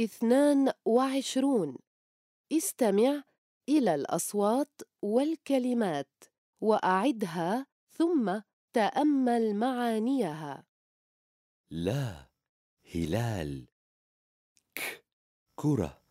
اثنان وعشرون. استمع إلى الأصوات والكلمات وأعدها ثم تأمل معانيها. لا هلال. ك كرة.